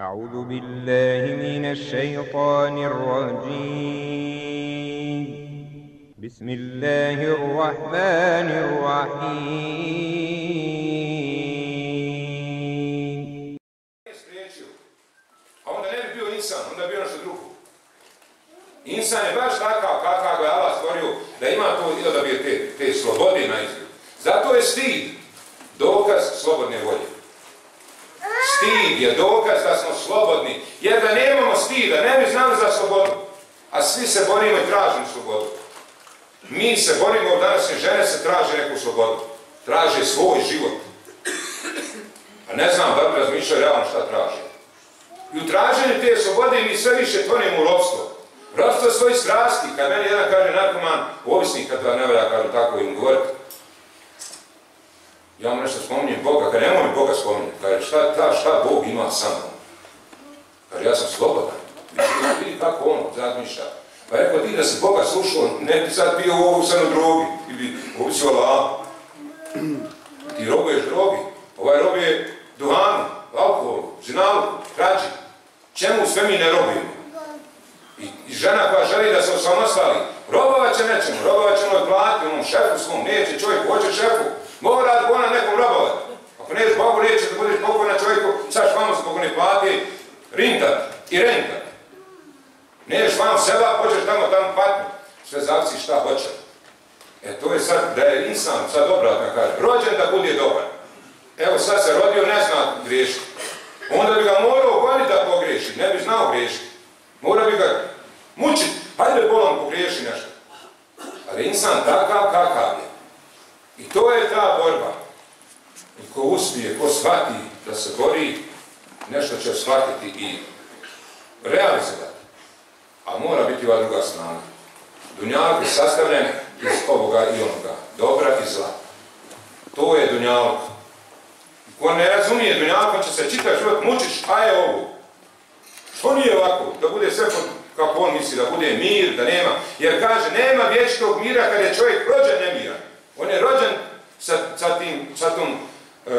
أعوذ بالله من الشيطان الرجيم بسم الله الرحمن الرحيم spriječio. A onda ne bi bio insan, onda bi bio nešto drugo. Insan je baš takav kakav ga je Allah stvorio, da ima to i da bi te, te slobode na izgled. Zato je stid dokaz slobodne volje. Je dokaz da smo slobodni, jer da nemamo stida, ne bi znali za slobodu. A svi se borimo i tražimo slobodu. Mi se borimo, danas i žene se traže neku slobodu. Traže svoj život. A ne znam da bi razmišljaju realno šta traže. I u traženju te slobode mi sve više tonemo u ropstvo. Ropstvo svojih strasti. Kad meni jedan kaže narkoman, ovisnik, kad ne valja kažu tako im govoriti. Ja mu nešto spominjem Boga, kad nemoj Boga spominjati. Kaže, šta, ta, šta Bog ima sa mnom? Kaže, ja sam slobodan. Vidi, kako on razmišlja. Pa rekao ti da si Boga slušao, ne bi sad bio ovo sad u drogi. Ili ovisio Allah. Ti robuješ drogi. Ovaj robuje duhanu, alkoholu, zinalu, krađi. Čemu sve mi ne robujemo? I, I žena koja želi da se osamostali, robovat će nečemu, robovat će ono šefu svom, neće čovjek, hoće šefu, mora ona nekom robovat. Ako nećeš Bogu, neće da budeš pokojna čovjeku, sad vamo zbog ne plati, rintat i rentat. Nećeš vam seba, hoćeš tamo tamo patnju. Sve zavisi šta hoće. E to je sad, da je insan, sad obratno kaže, rođen da bude dobar. Evo sad se rodio, ne zna griješiti. Onda bi ga morao goniti da pogriješi, ne bi znao griješiti. Mora bi ga mučiti, hajde bolom pogriješi nešto. Ali insan takav kakav je. I to je ta borba. I ko uspije, ko shvati da se bori, nešto će shvatiti i realizovati. A mora biti ova druga strana. Dunjalog je sastavljen iz ovoga i onoga. Dobra i zla. To je dunjalog. Ko ne razumije dunjalog, će se čitav život mučiš, a je ovo. Što nije ovako? Da bude sve kako on misli, da bude mir, da nema. Jer kaže, nema vječnog mira kad je čovjek rođen nemiran. On je rođen sa, sa, tim, sa tom, uh,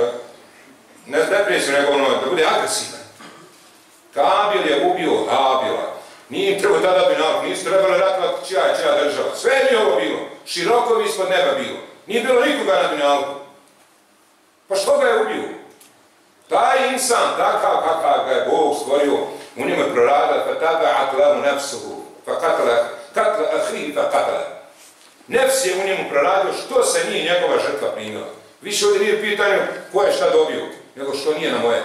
ne depresijom, nego ono, da bude agresivan. Kabil je ubio Abila. Nije im trebao tada binalog, nisu trebali ratovati čija je čija država. Sve je ovo bilo. Široko bi ispod neba bilo. Nije bilo nikoga na binalku. Pa što ga je ubio? Taj insan, takav kakav ga je Bog stvorio, u njemu je nefsuhu, pa katala, katla ahihi, pa katala. Nefs je u njemu proradio što se nije njegova žrtva primila. Više ovdje nije pitanje ko je šta dobio, nego što nije na moje.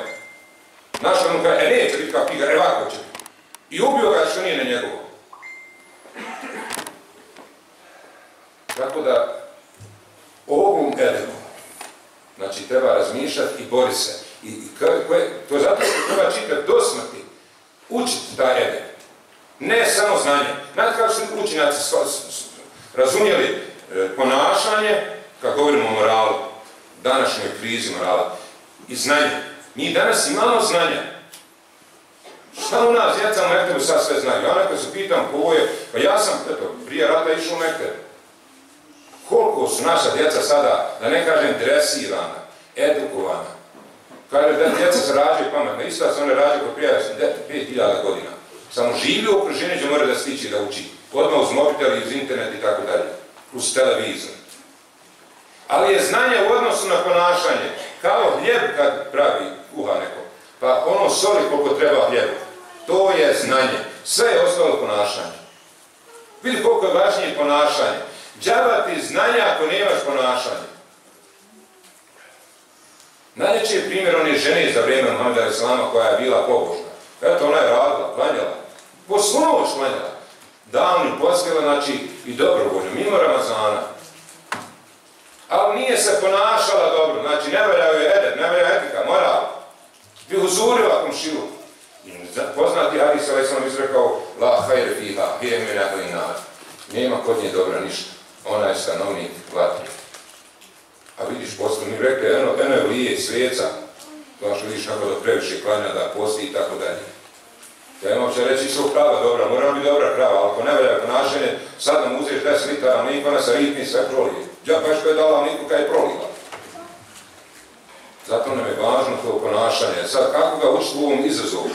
Naš ono kaže, e neće biti kao piga, evo ako će biti. I ubio ga što nije na njegovo. Tako da, ovom edenom, znači treba razmišljati i bori se. I, i koje, to zato što treba čitati do učiti taj edem. Ne samo znanje. Znate kako su učinjaci razumjeli e, ponašanje, kad govorimo o moralu, današnjoj krizi morala, i znanje. Mi danas imamo znanja. Šta u nas, djeca u Mektebu sad sve znaju? Ja nekad se pitam ko je, pa ja sam, eto, prije rata išao u Mektebu. Koliko su naša djeca sada, da ne kažem dresirana, edukovana, kaže da djeca se rađaju pametno, isto da se one rađaju kod prije 5000 godina. Samo živi u okruženju gdje mora da stići da uči. Odmah uz mobitel, uz internet i tako dalje. Uz televizor. Ali je znanje u odnosu na ponašanje. Kao hljeb kad pravi kuha neko. Pa ono soli koliko treba hljebu. To je znanje. Sve je ostalo ponašanje. Vidi koliko je važnije ponašanje. Džaba ti znanja ako nemaš ponašanje. Je primjer one žene za vrijeme Muhammeda Islama koja je bila pobožna. Eto, ona je radila, klanjala. Po slovo klanjala. Davnim poskela, znači i dobrovoljno, mimo Ramazana. Ali nije se ponašala dobro, znači ne valja joj edep, ne valja etika, moral. Bi uzurila komšilu. Poznati Hadis ovaj sam izrekao La hajre fiha, hijemina hojnar. Nema kod nje dobra ništa. Ona je stanovnik vatri. A vidiš, posle mi rekli, eno, eno je lije svijeca. Znaš, vidiš kako da previše klanja, da posti i tako dalje. Ja imam će reći su krava dobra, mora biti dobra krava, ako ne velja ponašanje, sad nam uzeš 10 litara mlijeka, ona sa ritmi sve prolije. Džapaš koja je dala mlijeku kada je prolila. Zato nam je važno to ponašanje. Sad, kako ga učiti u ovom izazovu?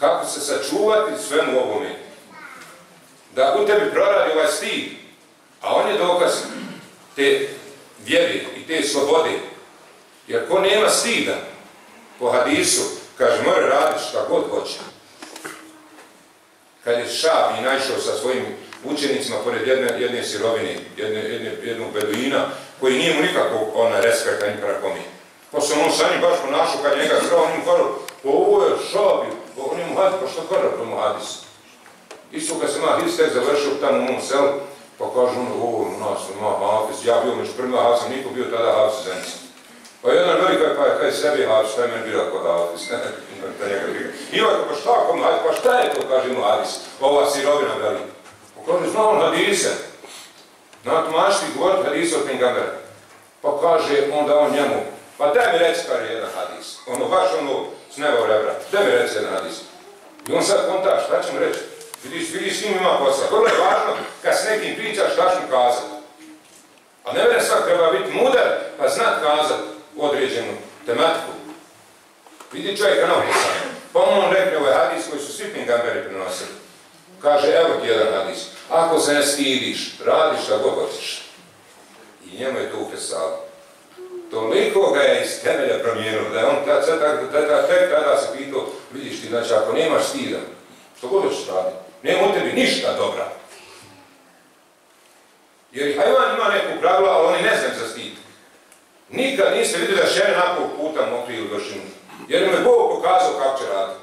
Kako se sačuvati svemu ovome? Da u tebi proradi ovaj stid, a on je dokaz te vjere i te slobode. Jer ko nema stida, po hadisu, kaže, mora raditi šta god hoće. Kad je Šabi naišao sa svojim učenicima pored jedne, jedne sirovine, jedne, jedne, jednog beduina, koji nije mu nikako ona respekta ni prakomi. Pa se on sa baš ponašao kad njega zrao, on im kažu, pa ovo je Šabi, pa on im hadis, pa što kada tomu hadis? Isto kad se ma hadis tek završio tamo u onom selu, pa kažu ono, ovo u nas ima hafiz, ja bio među prvima hafizom, niko bio tada hafiz zemci. Pa jedan velika pa je kaj sebi hafiz, šta je meni bila kod hafiz, da njega briga. I ovaj, pa šta kom hadis, pa šta je to, kaže mu hadis, ova sirovina veli. Pa kaže, zna on hadise, na tumačiti govorit hadise od Pingambera. Pa kaže onda on njemu, pa daj mi reći kaže jedan hadis, ono baš ono s neba u rebra, daj mi reći jedan hadis. I on sad konta, šta će mu reći? Vidiš, vidiš, s njim ima posla. Vrlo je važno kad s nekim pričaš šta ću kazati. A ne vene svak treba biti mudar pa znat kazat određenu tematiku. Vidi čovjeka na opisanje. Pa on rekne ovaj hadis koji su svi pingamberi prenosili. Kaže, evo ti jedan hadis. Ako se ne stidiš, radiš šta god hoćeš. I njemu je to upesalo. Toliko ga je iz temelja promijenilo, da je on tek tada se pitao, vidiš ti, znači ako nemaš stida, što god hoćeš raditi, nema u tebi ništa dobra. Jer hajvan ima neku pravila, ali oni ne znaju za stid. Nikad niste vidjeli da žene puta mokri ili vršinu. Jer im je Bog pokazao kako će raditi.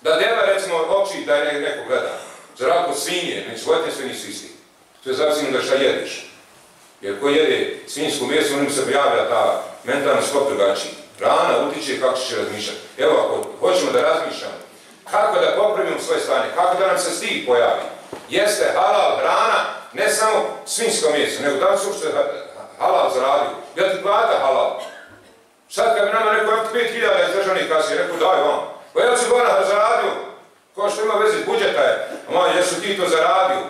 Da deva recimo oči da je neko gleda. Za razliku svinje, neće životinje sve nisu isti. To je zavisno da šta jediš. Jer ko jede svinjsku mjesto, onim se prijavlja ta mentalna skop drugačiji. Rana utiče kako će razmišljati. Evo, ako hoćemo da razmišljamo, kako da popravimo svoje stanje, kako da nam se stih pojavi. Jeste halal hrana, ne samo svinjsko mjesto, nego da li su halal zaradio. Ja ti plata halal. Sad kad bi nama ti 5000 iz državnih kasi, rekao daj vam. Pa ja ću gona zaradio. Ko što ima veze, budžeta je. Ma, jesu ti to zaradio.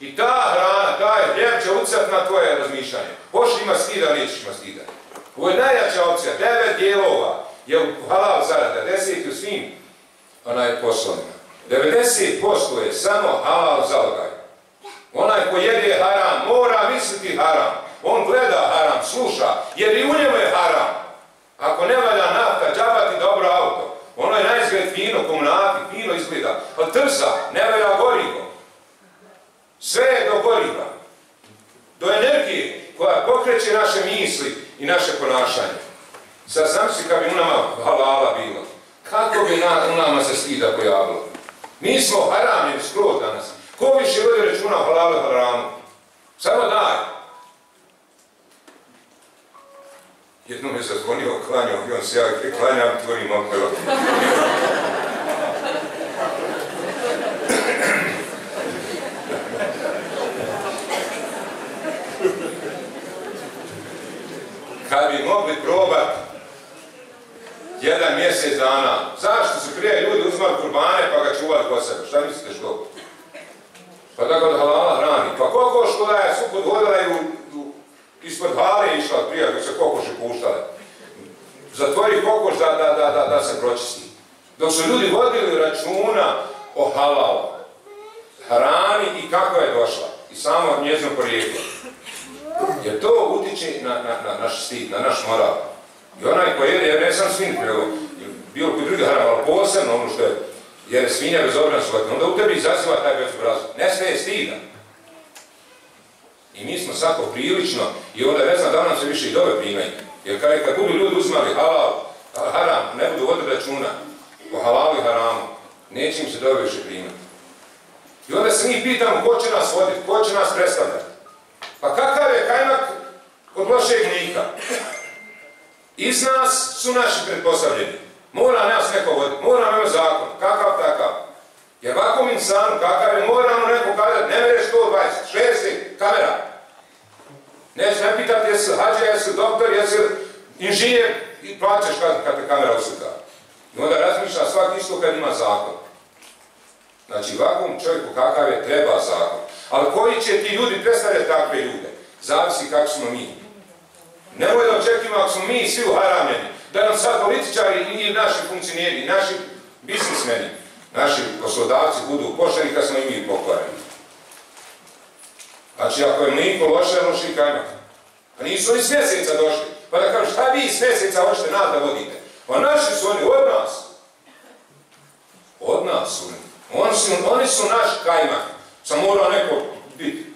I ta hrana, taj hljeb će utjecati na tvoje razmišljanje. Hoćeš ima stida, nećeš ima stida. Ovo je najjača opcija, devet dijelova je halal zarada, deseti u svim onaj poslovima. 90% je samo halal zalogaj. Onaj ko jede haram mora misliti haram. On gleda haram, sluša, jer i u njemu je haram. Ako ne valja nafta, džabati dobro auto. Ono je najizgled fino, komunati, fino izgleda. Pa trza, ne valja gorivo. Sve je do goriva. Do energije koja pokreće naše misli i naše ponašanje. Sad sam si kad bi u nama halala bilo. Kako bi na, u nama se stida pojavilo? Mi smo haramljeni skroz danas. Ko više vodi računa halalu haramu? Samo daj. Jednom je zazvonio, klanjao i on se javi, kaj klanja, a tvorim okolo. Kad bi mogli probat jedan mjesec dana, zašto su prije ljudi uzmali kurbane pa ga čuvali kod sebe? Šta mislite što? Pa da ga od halala koliko što je su podvodila i u, u, ispod hale išla prije dok se kokoše puštale. Zatvori kokoš da, da, da, da, se pročisti. Dok su ljudi vodili računa o halalu, hrani i kako je došla. I samo njezno porijeklo. Jer to utiče na, na, na naš stid, na naš moral. I onaj koji jede, jer ne sam svin prelo, bilo koji drugi ali posebno ono što je, jer je svinja bezobrazna onda u tebi izaziva taj bezobrazno. Ne sve je stida. I mi smo sad poprilično, i onda ne znam da nam se više i dove primaju. Jer kad, kad budu ljudi uzmali halal, haram, ne budu voditi računa o halalu i haramu, neće im se dove više primati. I onda se mi pitamo ko će nas voditi, ko će nas predstavljati. Pa kakav je kajmak kod lošeg nika? Iz nas su naši pretpostavljeni. Mora nas neko voditi, mora nam zakon, kakav takav. Jer ovakvom insanu, kakav je, mora nam neko kazati, ne mereš 120, 60, kamera. Jesi hađa, jesi doktor, jesi inženjer i plaćaš kad, kad te kamera uslika. I onda razmišlja svak isto kad ima zakon. Znači, ovakvom čovjeku kakav je, treba zakon. Ali koji će ti ljudi predstavljati takve ljude? Zavisi kako smo mi. Nemoj da očekimo ako smo mi svi uharamljeni, da nam sad političari i naši funkcioneri, naši biznismeni, naši poslodavci budu pošteni kad smo i mi pokvareni. Znači, ako je mliko loše, loši kajmak. Pa nisu oni s mjeseca došli. Pa da kažu, šta vi s mjeseca hoćete nas da vodite? Pa naši su oni, od nas. Od nas su oni. Oni su, oni su naš kajmak. Sam morao neko biti.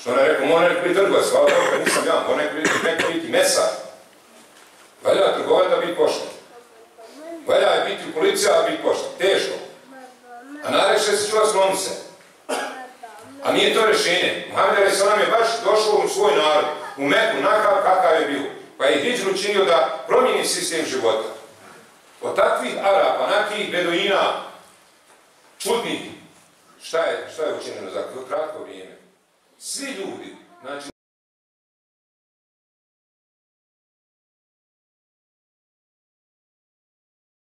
Što ne rekao, mora neko biti trgovac, hvala dobro, nisam ja, mora neko biti, neko biti mesar. Valja trgovati da biti pošten. Valja biti u policiji, a biti pošten. Teško. A najreše se čuva slomi se. A nije to rješenje. Muhammed nam je baš došao u svoj narod, u Meku, nakav kakav je bio. Pa je Hidžru činio da promijeni sistem života. Od takvih Arapa, nakih Beduina, čudnih, šta je, šta je učinjeno za kratko vrijeme? Svi ljudi, znači